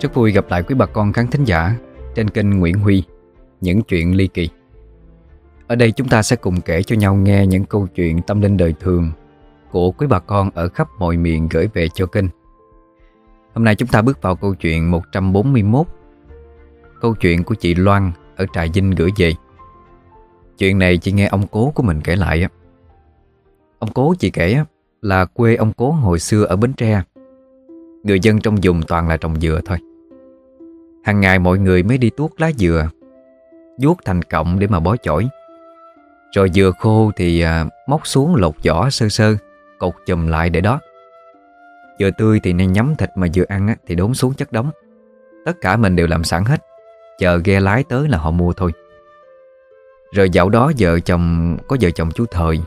Rất vui gặp lại quý bà con khán thính giả trên kênh Nguyễn Huy, Những chuyện ly kỳ. Ở đây chúng ta sẽ cùng kể cho nhau nghe những câu chuyện tâm linh đời thường của quý bà con ở khắp mọi miền gửi về cho kênh. Hôm nay chúng ta bước vào câu chuyện 141 Câu chuyện của chị Loan ở Trà Vinh gửi về. Chuyện này chị nghe ông cố của mình kể lại á. Ông cố chị kể là quê ông cố hồi xưa ở Bến Tre. Người dân trong vùng toàn là trồng dừa thôi. Hàng ngày mọi người mới đi tuốt lá dừa, vuốt thành cọng để mà bó chổi. Rồi dừa khô thì à, móc xuống lột vỏ sơ sơ, Cột chùm lại để đó. Dừa tươi thì nên nhắm thịt mà dừa ăn thì đốn xuống chất đóng Tất cả mình đều làm sẵn hết, Chờ ghe lái tới là họ mua thôi. Rồi dạo đó vợ chồng, Có vợ chồng chú Thời.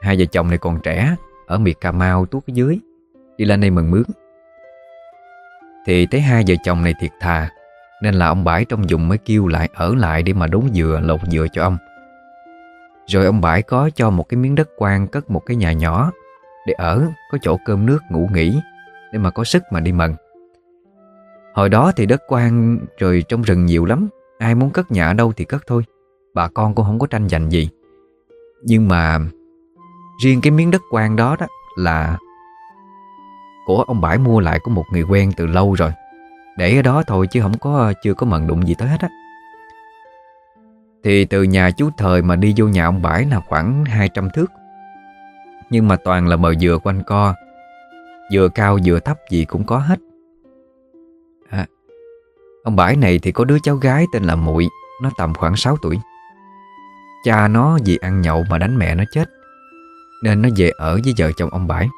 Hai vợ chồng này còn trẻ, Ở miệt Cà Mau, tuốt ở dưới, Đi lên đây mừng mướn. Thì thấy hai vợ chồng này thiệt thà, Nên là ông Bãi trong vùng mới kêu lại, Ở lại để mà đốn dừa, lột dừa cho ông. Rồi ông Bãi có cho một cái miếng đất quan Cất một cái nhà nhỏ, Để ở, có chỗ cơm nước ngủ nghỉ, Để mà có sức mà đi mừng. Hồi đó thì đất quan Rồi trong rừng nhiều lắm, Ai muốn cất nhà ở đâu thì cất thôi. Bà con cũng không có tranh giành gì. Nhưng mà Riêng cái miếng đất quan đó đó Là Của ông Bãi mua lại của một người quen từ lâu rồi. Để ở đó thôi chứ không có Chưa có mận đụng gì tới hết á. Thì từ nhà chú Thời Mà đi vô nhà ông Bãi là khoảng 200 thước. Nhưng mà toàn là mờ dừa quanh co Dừa cao dừa thấp gì cũng có hết. À, Ông Bãi này thì có đứa cháu gái tên là muội Nó tầm khoảng 6 tuổi. Cha nó vì ăn nhậu mà đánh mẹ nó chết, Nên nó về ở với vợ chồng ông Bãi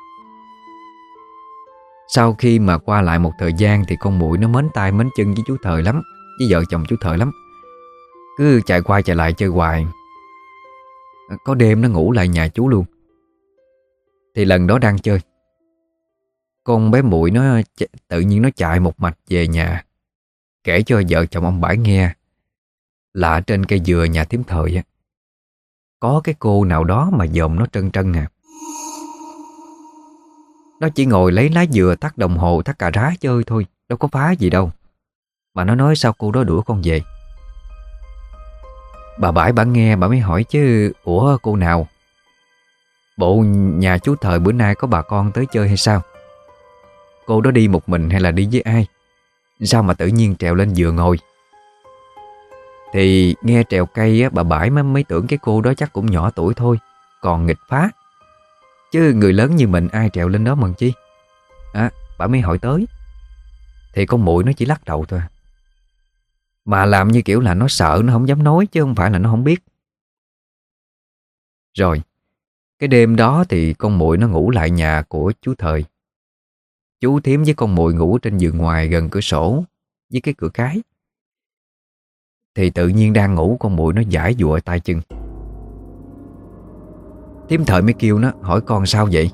Sau khi mà qua lại một thời gian Thì con mũi nó mến tay, mến chân với chú Thời lắm, Với vợ chồng chú Thời lắm. Cứ chạy qua chạy lại chơi hoài. Có đêm nó ngủ lại nhà chú luôn. Thì lần đó đang chơi. Con bé mũi nó tự nhiên nó chạy một mạch về nhà, Kể cho vợ chồng ông Bãi nghe, Là trên cây dừa nhà tiếm thời á. Có cái cô nào đó mà dòm nó trân trân à. Nó chỉ ngồi lấy lá dừa tắt đồng hồ tắt cà rá chơi thôi, Đâu có phá gì đâu. Mà nó nói sao cô đó đuổi con về? Bà bãi bà nghe bà mới hỏi chứ, Ủa, cô nào? Bộ nhà chú thời bữa nay có bà con tới chơi hay sao? Cô đó đi một mình hay là đi với ai? Sao mà tự nhiên trèo lên dừa ngồi? Thì nghe trèo cây á, bà bãi mới, mới tưởng cái cô đó chắc cũng nhỏ tuổi thôi Còn nghịch phá. Chứ người lớn như mình ai trèo lên đó mần chi? À bà mới hỏi tới. Thì con muội nó chỉ lắc đầu thôi. Mà làm như kiểu là nó sợ Nó không dám nói chứ không phải là nó không biết. Rồi Cái đêm đó thì con muội nó ngủ lại nhà của chú Thời. Chú Thiếm với con muội ngủ trên giường ngoài gần cửa sổ Với cái cửa cái. Thì tự nhiên đang ngủ, con muội nó giải dụa tay chân. Tiếm thời mới kêu nó, hỏi con sao vậy?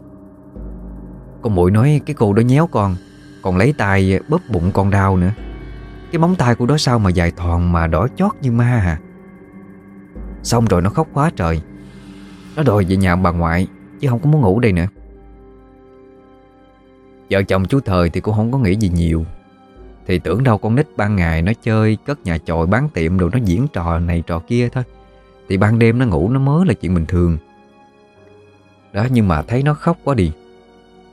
Con muội nói, cái cô đó nhéo con, Còn lấy tay bóp bụng con đau nữa. Cái móng tay của đó sao mà dài thòn mà đỏ chót như ma à? Xong rồi nó khóc quá trời. Nó đòi về nhà bà ngoại, Chứ không có muốn ngủ đây nữa. Vợ chồng chú Thời thì cũng không có nghĩ gì nhiều. Thì tưởng đâu con nít ban ngày nó chơi, Cất nhà chòi bán tiệm đồ nó diễn trò này trò kia thôi. Thì ban đêm nó ngủ nó mới là chuyện bình thường. Đó, nhưng mà thấy nó khóc quá đi.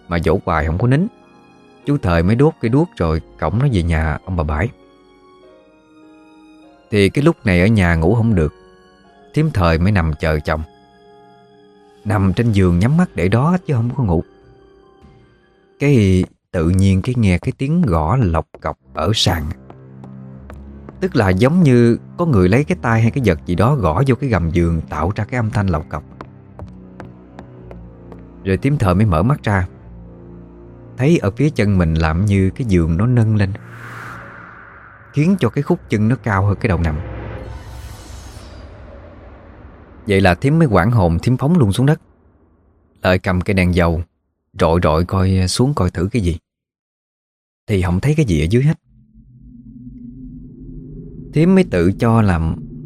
Mà dỗ hoài không có nín. Chú Thời mới đốt cái đuốc rồi Cổng nó về nhà ông bà bãi. Thì cái lúc này ở nhà ngủ không được. Thiếm Thời mới nằm chờ chồng. Nằm trên giường nhắm mắt để đó chứ không có ngủ. Cái tự nhiên cái nghe cái tiếng gõ lọc cọc ở sàn Tức là giống như có người lấy cái tay hay cái vật gì đó gõ vô cái gầm giường tạo ra cái âm thanh lọc cọc. Rồi tím thợ mới mở mắt ra. Thấy ở phía chân mình làm như cái giường nó nâng lên. Khiến cho cái khúc chân nó cao hơn cái đầu nằm. Vậy là thím mới quảng hồn thím phóng luôn xuống đất. lại cầm cái đèn dầu, rội rội coi xuống coi thử cái gì. Thì không thấy cái gì ở dưới hết. Thiếm mới tự cho là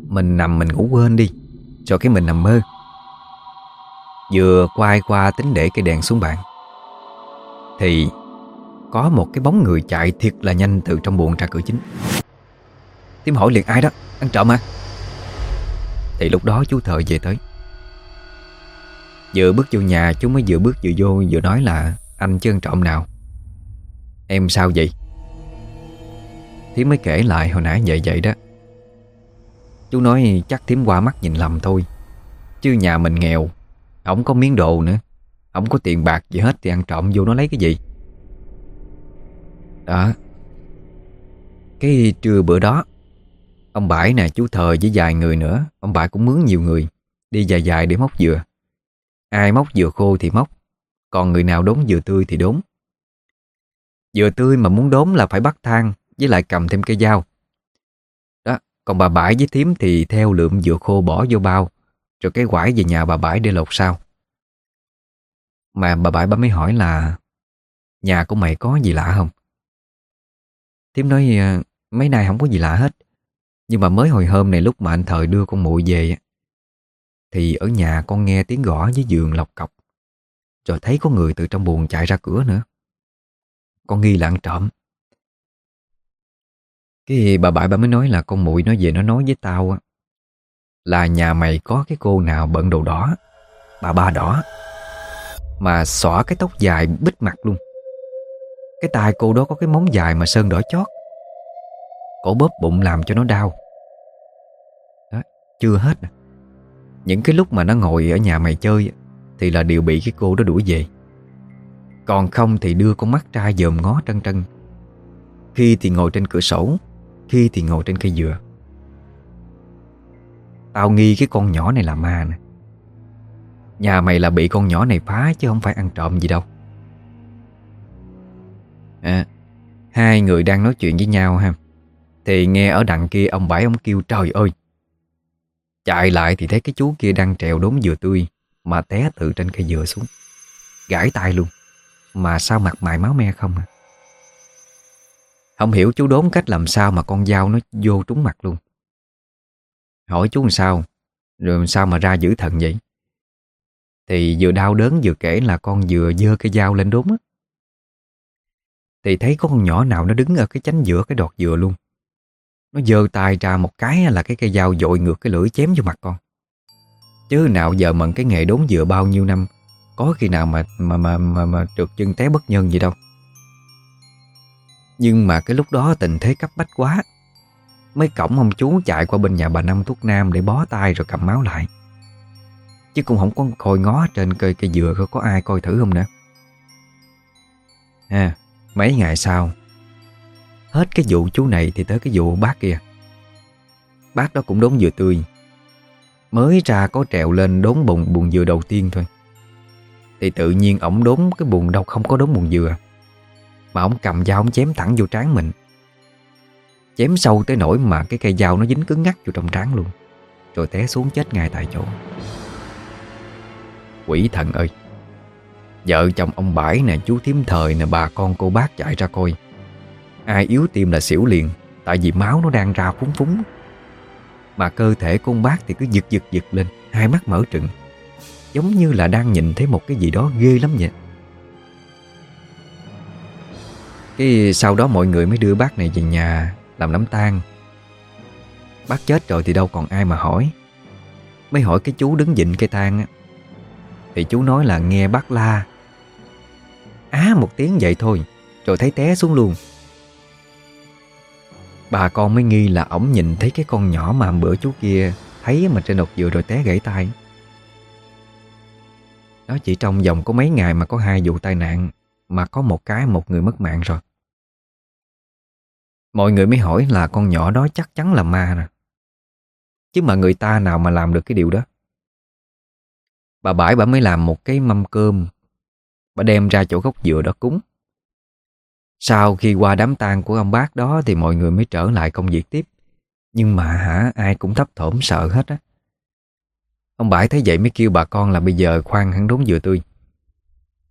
Mình nằm mình ngủ quên đi, Cho cái mình nằm mơ. Vừa quay qua tính để cái đèn xuống bàn, Thì Có một cái bóng người chạy thiệt là nhanh Từ trong buồng ra cửa chính. Thiếm hỏi liền ai đó, Ăn trộm à? Thì lúc đó chú Thợ về tới. Vừa bước vô nhà, chú mới vừa bước vừa vô, Vừa nói là, anh chưa ăn trộm nào. Em sao vậy? Thiếm mới kể lại hồi nãy vậy vậy đó. Chú nói chắc Thiếm qua mắt nhìn lầm thôi. Chứ nhà mình nghèo Không có miếng đồ nữa. Không có tiền bạc gì hết thì ăn trộm vô nó lấy cái gì? Đó. Cái trưa bữa đó, Ông Bãi nè, chú Thời với vài người nữa, Ông Bãi cũng mướn nhiều người, Đi dài dài để móc dừa. Ai móc dừa khô thì móc, Còn người nào đốn dừa tươi thì đốn vừa tươi mà muốn đốm là phải bắt thang Với lại cầm thêm cây dao. Đó, còn bà bãi với thím thì theo lượm dừa khô bỏ vô bao Rồi cái quải về nhà bà bãi để lột sao Mà bà bãi bà mới hỏi là Nhà của mày có gì lạ không? Thím nói ờ, mấy nay không có gì lạ hết. Nhưng mà mới hồi hôm này lúc mà anh Thời đưa con muội về Thì ở nhà con nghe tiếng gõ với giường lọc cọc Rồi thấy có người từ trong buồng chạy ra cửa nữa. Con nghi là ăn trộm. Cái bà bãi bà mới nói là con muội nó về nó nói với tao á Là nhà mày có cái cô nào bận đồ đỏ Bà ba đỏ Mà xõa cái tóc dài bít mặt luôn. Cái tai cô đó có cái móng dài mà sơn đỏ chót. Cổ bóp bụng làm cho nó đau. Đó, chưa hết Những cái lúc mà nó ngồi ở nhà mày chơi Thì là đều bị cái cô đó đuổi về. Còn không thì đưa con mắt ra dòm ngó trân trân. Khi thì ngồi trên cửa sổ Khi thì ngồi trên cây dừa. Tao nghi cái con nhỏ này là ma nè. Nhà mày là bị con nhỏ này phá Chứ không phải ăn trộm gì đâu. À, Hai người đang nói chuyện với nhau ha. Thì nghe ở đằng kia ông bảy ông kêu trời ơi! Chạy lại thì thấy cái chú kia đang trèo đốn dừa tươi Mà té từ trên cây dừa xuống Gãi tay luôn mà sao mặt mày máu me không à? Không hiểu chú đốn cách làm sao mà con dao nó vô trúng mặt luôn. Hỏi chú làm sao, rồi sao mà ra giữ thần vậy? Thì vừa đau đớn vừa kể là con vừa dơ cái dao lên đốn á. Thì thấy có con nhỏ nào nó đứng ở cái chánh giữa cái đọt dừa luôn. Nó dơ tay ra một cái là cái cây dao dội ngược cái lưỡi chém vô mặt con. Chứ nào giờ mận cái nghề đốn dừa bao nhiêu năm có khi nào mà mà mà mà, mà được chân té bất nhân gì đâu. Nhưng mà cái lúc đó tình thế cấp bách quá. Mấy cổng ông chú chạy qua bên nhà bà Năm thuốc nam Để bó tay rồi cầm máu lại. Chứ cũng không có coi ngó trên cây cây dừa Có có ai coi thử không nữa. À mấy ngày sau Hết cái vụ chú này thì tới cái vụ bác kia. Bác đó cũng đốn dừa tươi. Mới ra có trèo lên đốn bụng bùng dừa đầu tiên thôi. Thì tự nhiên ổng đốn cái buồn đâu không có đốn buồn dừa. Mà ổng cầm dao ổng chém thẳng vô trán mình. Chém sâu tới nỗi mà cái cây dao nó dính cứng ngắt vô trong trán luôn. Rồi té xuống chết ngay tại chỗ. Quỷ thần ơi! Vợ chồng ông Bãi nè, chú thím thời nè, bà con cô bác chạy ra coi. Ai yếu tim là xỉu liền, Tại vì máu nó đang ra phúng phúng. Mà cơ thể của bác thì cứ giật giật giật lên, Hai mắt mở trừng. Giống như là đang nhìn thấy một cái gì đó ghê lắm vậy. Cái sau đó mọi người mới đưa bác này về nhà Làm đám tang. Bác chết rồi thì đâu còn ai mà hỏi. Mới hỏi cái chú đứng dịnh cây tang á, Thì chú nói là nghe bác la. Á một tiếng vậy thôi Rồi thấy té xuống luôn. Bà con mới nghi là ổng nhìn thấy cái con nhỏ mà bữa chú kia Thấy mà trên đột dừa rồi té gãy tay. Đó chỉ trong vòng có mấy ngày mà có hai vụ tai nạn, Mà có một cái một người mất mạng rồi. Mọi người mới hỏi là con nhỏ đó chắc chắn là ma nè Chứ mà người ta nào mà làm được cái điều đó? Bà bãi bà mới làm một cái mâm cơm. Bà đem ra chỗ gốc dừa đó cúng. Sau khi qua đám tang của ông bác đó Thì mọi người mới trở lại công việc tiếp. Nhưng mà hả, ai cũng thấp thỏm sợ hết á. Ông Bãi thấy vậy mới kêu bà con là bây giờ khoan hắn đốn dừa tươi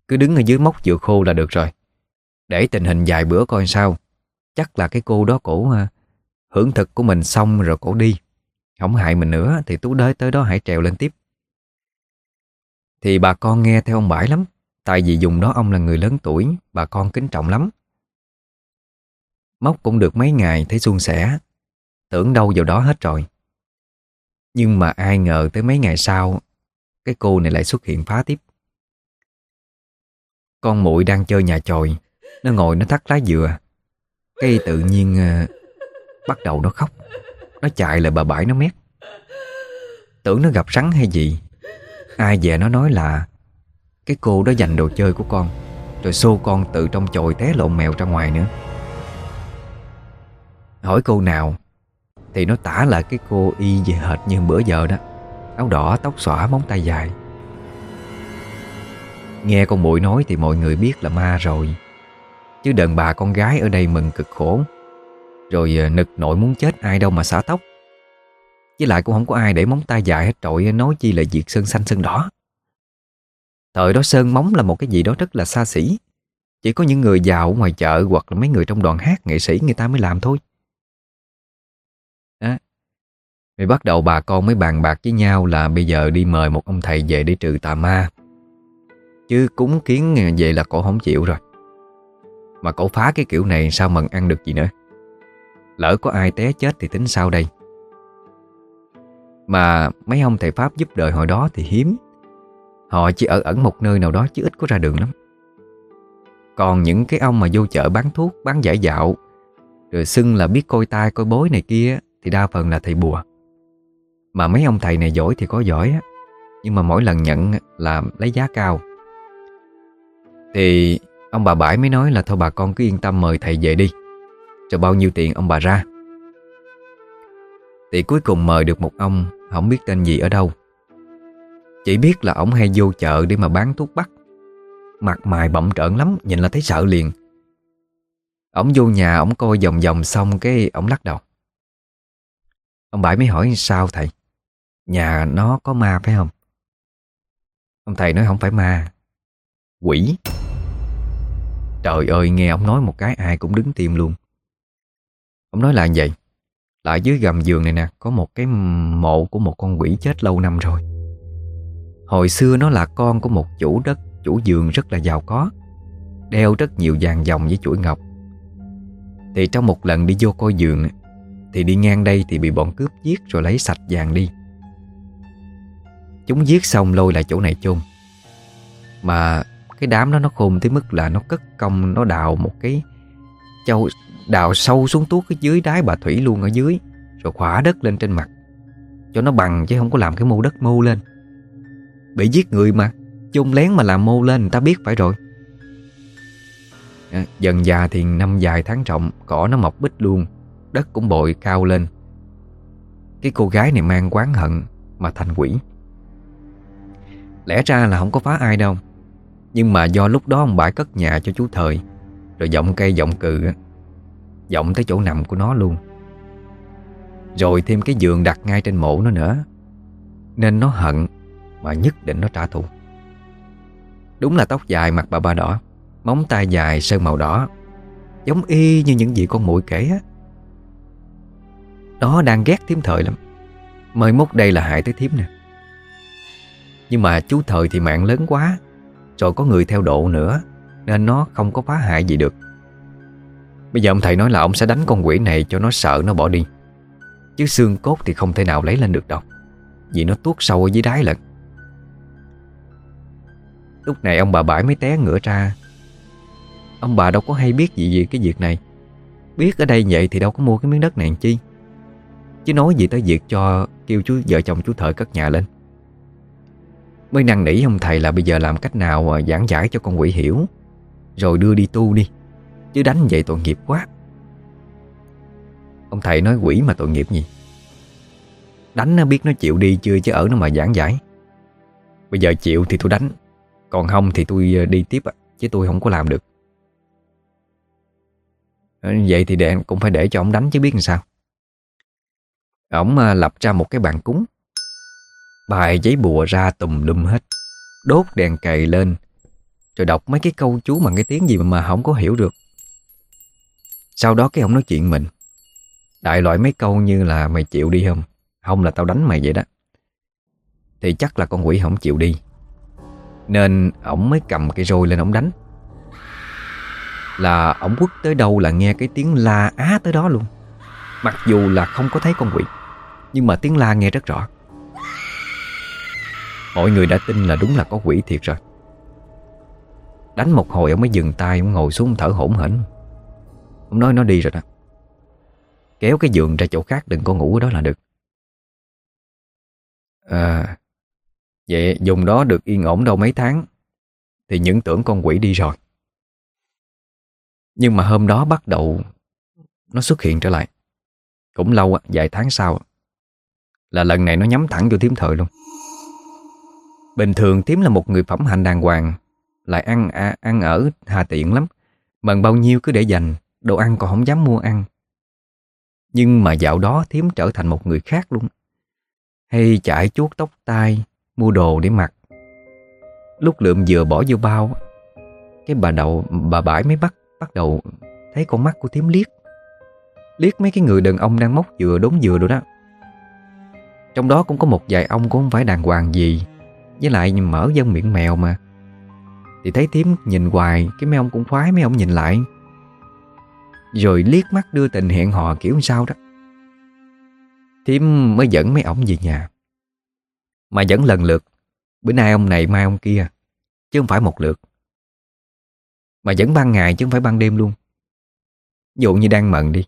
Cứ đứng ở dưới móc dừa khô là được rồi. Để tình hình dài bữa coi sao. Chắc là cái cô đó cổ à, hưởng thực của mình xong rồi cổ đi. Không hại mình nữa thì Tú đới tới đó hãy trèo lên tiếp. Thì bà con nghe theo ông Bãi lắm. Tại vì dùng đó ông là người lớn tuổi, Bà con kính trọng lắm. Móc cũng được mấy ngày thấy suôn sẻ. Tưởng đâu vào đó hết rồi. Nhưng mà ai ngờ tới mấy ngày sau, Cái cô này lại xuất hiện phá tiếp. Con muội đang chơi nhà chòi, Nó ngồi nó thắt lá dừa. Cây tự nhiên ờ, Bắt đầu nó khóc. Nó chạy lại bà bãi nó mét. Tưởng nó gặp rắn hay gì, Ai về nó nói là Cái cô đó giành đồ chơi của con, Rồi xô con từ trong chòi té lộn mèo ra ngoài nữa. Hỏi cô nào thì nó tả lại cái cô y về hệt như bữa giờ đó. Áo đỏ, tóc xõa, móng tay dài. Nghe con muội nói thì mọi người biết là ma rồi. Chứ đàn bà con gái ở đây mừng cực khổ. Rồi ờ, nực nội muốn chết ai đâu mà xả tóc. Với lại cũng không có ai để móng tay dài hết trội ờ, Nói chi là việc sơn xanh sơn đỏ. Thời đó sơn móng là một cái gì đó rất là xa xỉ. Chỉ có những người giàu ngoài chợ Hoặc là mấy người trong đoàn hát nghệ sĩ người ta mới làm thôi. Vì bắt đầu bà con mới bàn bạc với nhau là bây giờ đi mời một ông thầy về để trừ tà ma. Chứ cúng kiến về là cổ không chịu rồi. Mà cổ phá cái kiểu này sao mần ăn được gì nữa? Lỡ có ai té chết thì tính sao đây. Mà mấy ông thầy Pháp giúp đời hồi đó thì hiếm. Họ chỉ ở ẩn một nơi nào đó chứ ít có ra đường lắm. Còn những cái ông mà vô chợ bán thuốc, bán giải dạo Rồi xưng là biết coi tai coi bối này kia Thì đa phần là thầy bùa. Mà mấy ông thầy này giỏi thì có giỏi á. Nhưng mà mỗi lần nhận là lấy giá cao. Thì ông bà bãi mới nói là thôi bà con cứ yên tâm mời thầy về đi. Cho bao nhiêu tiền ông bà ra. Thì cuối cùng mời được một ông, Không biết tên gì ở đâu. Chỉ biết là ông hay vô chợ để mà bán thuốc bắc. Mặt mày bậm trợn lắm, Nhìn là thấy sợ liền. Ông vô nhà ông coi vòng vòng xong Cái ông lắc đầu. Ông bãi mới hỏi sao thầy? Nhà nó có ma, phải không? Ông thầy nói không phải ma. Quỷ. Trời ơi, nghe ông nói một cái ai cũng đứng tim luôn. Ông nói là vậy. Lại dưới gầm giường này nè, Có một cái mộ của một con quỷ chết lâu năm rồi. Hồi xưa nó là con của một chủ đất, Chủ giường rất là giàu có, Đeo rất nhiều vàng dòng với chuỗi ngọc. Thì trong một lần đi vô coi giường, Thì đi ngang đây thì bị bọn cướp giết rồi lấy sạch vàng đi. Chúng giết xong lôi lại chỗ này chôn. Mà cái đám đó nó khôn tới mức là nó cất công, Nó đào một cái châu, Đào sâu xuống tuốt cái dưới đáy bà Thủy luôn ở dưới, Rồi khỏa đất lên trên mặt. Cho nó bằng chứ không có làm cái mô đất mô lên. Bị giết người mà chung lén mà làm mô lên, người ta biết phải rồi. Ờ, dần già thì năm dài tháng trọng, Cỏ nó mọc bích luôn, Đất cũng bội cao lên. Cái cô gái này mang quán hận Mà thành quỷ. Lẽ ra là không có phá ai đâu. Nhưng mà do lúc đó ông bãi cất nhà cho chú Thời, Rồi giọng cây giọng cự Giọng tới chỗ nằm của nó luôn. Rồi thêm cái giường đặt ngay trên mộ nó nữa, Nên nó hận Mà nhất định nó trả thù. Đúng là tóc dài mặt bà ba đỏ, Móng tay dài sơn màu đỏ, Giống y như những gì con mũi kể á. Nó đang ghét Thiếm thời lắm. Mới mốt đây là hại tới Thiếm nè. Nhưng mà chú thời thì mạng lớn quá, Rồi có người theo độ nữa, Nên nó không có phá hại gì được. Bây giờ ông thầy nói là ông sẽ đánh con quỷ này cho nó sợ nó bỏ đi. Chứ xương cốt thì không thể nào lấy lên được đâu, Vì nó tuốt sâu ở dưới đáy lận. Lúc này ông bà bãi mới té ngửa ra. Ông bà đâu có hay biết gì về cái việc này. Biết ở đây vậy thì đâu có mua cái miếng đất này chi. Chứ nói gì tới việc cho kêu chú, vợ chồng chú thợ cất nhà lên. Mới năn nỉ ông thầy là bây giờ làm cách nào à, giảng giải cho con quỷ hiểu. Rồi đưa đi tu đi Chứ đánh vậy tội nghiệp quá. Ông thầy nói quỷ mà tội nghiệp gì? Đánh nó biết nó chịu đi chưa chứ ở nó mà giảng giải. Bây giờ chịu thì tôi đánh Còn không thì tôi à, đi tiếp Chứ tôi không có làm được. Ờ, vậy thì để, cũng phải để cho ông đánh chứ biết làm sao. Ông à, lập ra một cái bàn cúng. Bài giấy bùa ra tùm lum hết Đốt đèn cày lên Rồi đọc mấy cái câu chú mà cái tiếng gì mà, mà không có hiểu được. Sau đó cái ông nói chuyện mình Đại loại mấy câu như là mày chịu đi không? Không là tao đánh mày vậy đó. Thì chắc là con quỷ không chịu đi. Nên ổng mới cầm cái roi lên ổng đánh. Là ổng quất tới đâu là nghe cái tiếng la á tới đó luôn. Mặc dù là không có thấy con quỷ Nhưng mà tiếng la nghe rất rõ. Mọi người đã tin là đúng là có quỷ thiệt rồi. Đánh một hồi ông mới dừng tay, Ông ngồi xuống thở hổn hển. Ông nói, nó đi rồi đó. Kéo cái giường ra chỗ khác, đừng có ngủ ở đó là được. À Vậy dùng đó được yên ổn đâu mấy tháng, Thì những tưởng con quỷ đi rồi. Nhưng mà hôm đó bắt đầu Nó xuất hiện trở lại. Cũng lâu vài tháng sau Là lần này nó nhắm thẳng vô thiếm thời luôn. Bình thường Tiếm là một người phẩm hạnh đàng hoàng Lại ăn à, ăn ở hà tiện lắm. Mần bao nhiêu cứ để dành Đồ ăn còn không dám mua ăn. Nhưng mà dạo đó Tiếm trở thành một người khác luôn. Hay chải chuốt tóc tai Mua đồ để mặc. Lúc lượm vừa bỏ vô bao Cái bà đậu bà bãi mới bắt Bắt đầu thấy con mắt của Tiếm liếc. Liếc mấy cái người đàn ông đang móc dừa đốn dừa rồi đó. Trong đó cũng có một vài ông cũng không phải đàng hoàng gì. Với lại mở dân miệng mèo mà. Thì thấy Tiếm nhìn hoài, Cái mấy ông cũng khoái, mấy ông nhìn lại. Rồi liếc mắt đưa tình hẹn hò kiểu sao đó. Tiếm mới dẫn mấy ông về nhà. Mà dẫn lần lượt. Bữa nay ông này, mai ông kia. Chứ không phải một lượt. Mà dẫn ban ngày chứ không phải ban đêm luôn. Dụ như đang mận đi.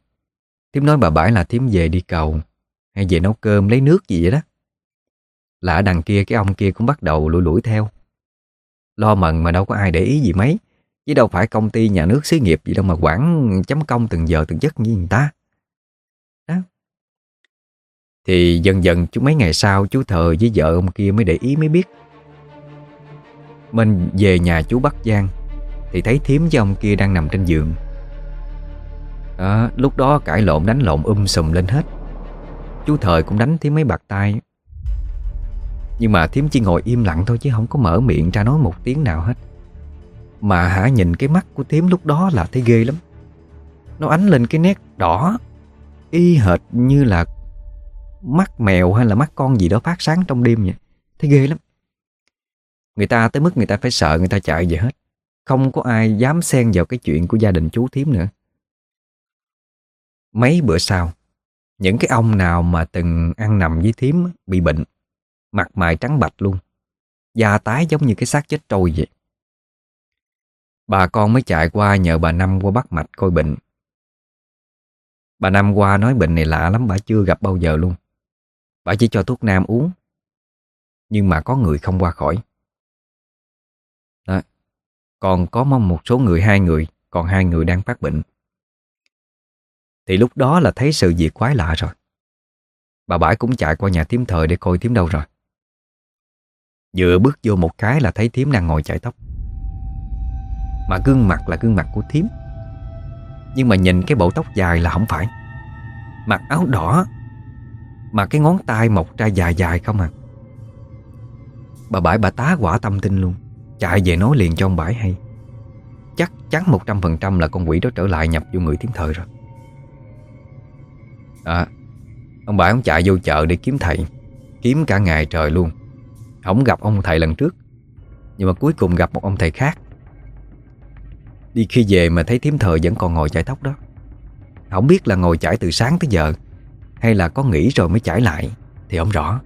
Thiếm nói bà bãi là Thiếm về đi cầu, Hay về nấu cơm lấy nước gì vậy đó. Lạ đằng kia cái ông kia cũng bắt đầu lủi lủi theo. Lo mần mà đâu có ai để ý gì mấy Chứ đâu phải công ty nhà nước xí nghiệp gì đâu mà quản chấm công từng giờ từng giấc như người ta. Đó. Thì dần dần chú mấy ngày sau chú thờ với vợ ông kia mới để ý mới biết. Mình về nhà chú Bắc Giang Thì thấy thiếm với ông kia đang nằm trên giường. À, Lúc đó cãi lộn đánh lộn um sùm lên hết. Chú Thời cũng đánh thím mấy bạc tay nhưng mà Thiếm chỉ ngồi im lặng thôi chứ không có mở miệng ra nói một tiếng nào hết. Mà hả nhìn cái mắt của Thiếm lúc đó là thấy ghê lắm. Nó ánh lên cái nét đỏ, Y hệt như là mắt mèo hay là mắt con gì đó phát sáng trong đêm vậy. Thấy ghê lắm. Người ta tới mức người ta phải sợ người ta chạy về hết. Không có ai dám xen vào cái chuyện của gia đình chú Thiếm nữa. Mấy bữa sau, Những cái ông nào mà từng ăn nằm với Thiếm bị bệnh Mặt mày trắng bạch luôn. Da tái giống như cái xác chết trôi vậy. Bà con mới chạy qua nhờ bà Năm qua bắt mạch coi bệnh. Bà Năm qua nói bệnh này lạ lắm, bà chưa gặp bao giờ luôn. Bà chỉ cho thuốc nam uống, Nhưng mà có người không qua khỏi. Đó. Còn có mong một số người, hai người, Còn hai người đang phát bệnh. Thì lúc đó là thấy sự việc quái lạ rồi. Bà bãi cũng chạy qua nhà tím thời để coi tím đâu rồi. Vừa bước vô một cái là thấy thím đang ngồi chải tóc. Mà gương mặt là gương mặt của thím. Nhưng mà nhìn cái bộ tóc dài là không phải. Mặc áo đỏ, Mà cái ngón tay mọc ra dài dài không à. Bà bãi bà tá quả tâm tin luôn. Chạy về nói liền cho ông bãi hay. Chắc chắn 100% là con quỷ đó trở lại nhập vô người Thiếm thời rồi. À Ông bãi ông chạy vô chợ để kiếm thầy. Kiếm cả ngày trời luôn. Ông gặp ông thầy lần trước, Nhưng mà cuối cùng gặp một ông thầy khác. Đi khi về mà thấy thím thờ vẫn còn ngồi chải tóc đó. Không biết là ngồi chải từ sáng tới giờ, Hay là có nghỉ rồi mới chải lại, Thì không rõ.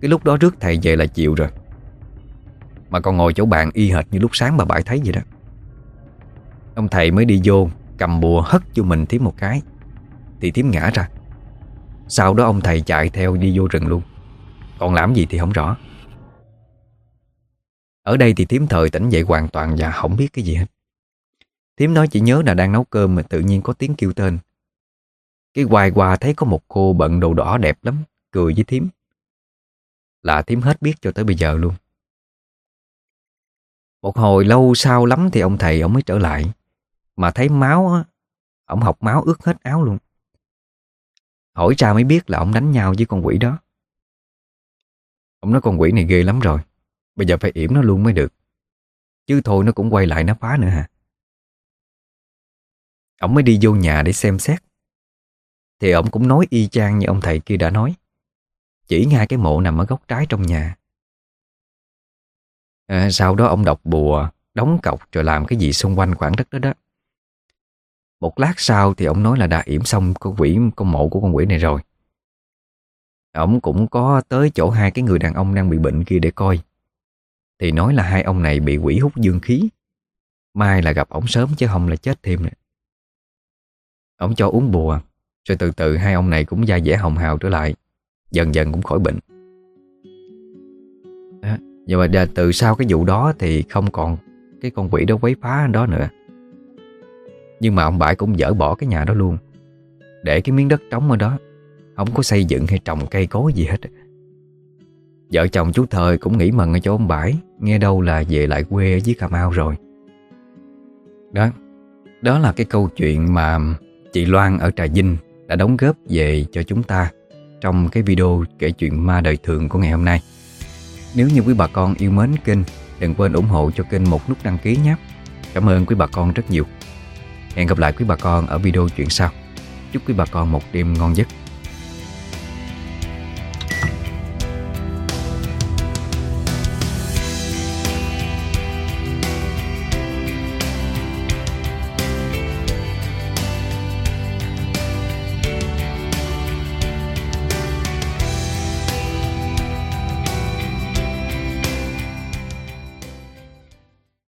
Cái lúc đó rước thầy về là chịu rồi, Mà còn ngồi chỗ bạn y hệt như lúc sáng bà bãi thấy vậy đó. Ông thầy mới đi vô, Cầm bùa hất cho mình thím một cái, Thì thím ngã ra. Sau đó ông thầy chạy theo đi vô rừng luôn. Còn làm gì thì không rõ. Ở đây thì tiếm thời tỉnh dậy hoàn toàn Và không biết cái gì hết. Tiếm nói chỉ nhớ là đang nấu cơm Mà tự nhiên có tiếng kêu tên. Cái hoài hòa thấy có một cô bận đồ đỏ đẹp lắm, Cười với tiếm. Là tiếm hết biết cho tới bây giờ luôn. Một hồi lâu sau lắm Thì ông thầy ông mới trở lại. Mà thấy máu á, Ông học máu ướt hết áo luôn. Hỏi ra mới biết là ông đánh nhau với con quỷ đó. Ông nói con quỷ này ghê lắm rồi. Bây giờ phải yểm nó luôn mới được. Chứ thôi nó cũng quay lại nó phá nữa hả? Ông mới đi vô nhà để xem xét. Thì ông cũng nói y chang như ông thầy kia đã nói. Chỉ ngay cái mộ nằm ở góc trái trong nhà. À, Sau đó ông đọc bùa Đóng cọc rồi làm cái gì xung quanh khoảng đất đó đó. Một lát sau thì ông nói là đã yểm xong con quỷ con mộ của con quỷ này rồi. Ông cũng có tới chỗ hai cái người đàn ông đang bị bệnh kia để coi. Thì nói là hai ông này bị quỷ hút dương khí. Mai là gặp ổng sớm chứ không là chết thêm nè Ổng cho uống bùa Rồi từ từ hai ông này cũng da dẻ hồng hào trở lại Dần dần cũng khỏi bệnh. À, Nhưng mà từ sau cái vụ đó thì không còn Cái con quỷ đó quấy phá đó nữa. Nhưng mà ông bãi cũng dỡ bỏ cái nhà đó luôn Để cái miếng đất trống ở đó. Không có xây dựng hay trồng cây cối gì hết Vợ chồng chú Thời cũng nghĩ mần ở chỗ ông Bãi, Nghe đâu là về lại quê ở dưới Cà Mau rồi. Đó Đó là cái câu chuyện mà Chị Loan ở Trà Vinh Đã đóng góp về cho chúng ta Trong cái video kể chuyện ma đời thường của ngày hôm nay. Nếu như quý bà con yêu mến kênh, Đừng quên ủng hộ cho kênh một nút đăng ký nhé. Cảm ơn quý bà con rất nhiều. Hẹn gặp lại quý bà con ở video chuyện sau. Chúc quý bà con một đêm ngon giấc.